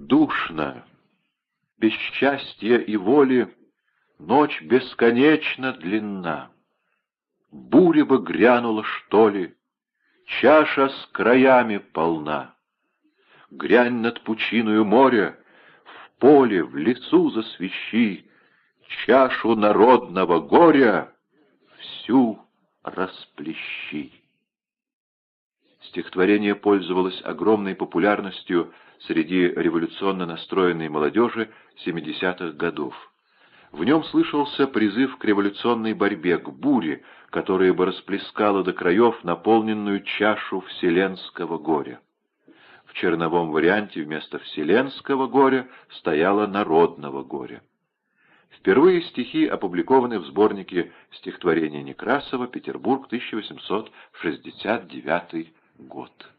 Душно, без счастья и воли, Ночь бесконечно длинна. Буря бы грянула, что ли, Чаша с краями полна. Грянь над пучиною моря, В поле, в лесу засвещи Чашу народного горя Всю расплещи. Стихотворение пользовалось огромной популярностью среди революционно настроенной молодежи 70-х годов. В нем слышался призыв к революционной борьбе, к буре, которая бы расплескала до краев наполненную чашу вселенского горя. В черновом варианте вместо вселенского горя стояло народного горя. Впервые стихи опубликованы в сборнике стихотворений Некрасова «Петербург, 1869 год».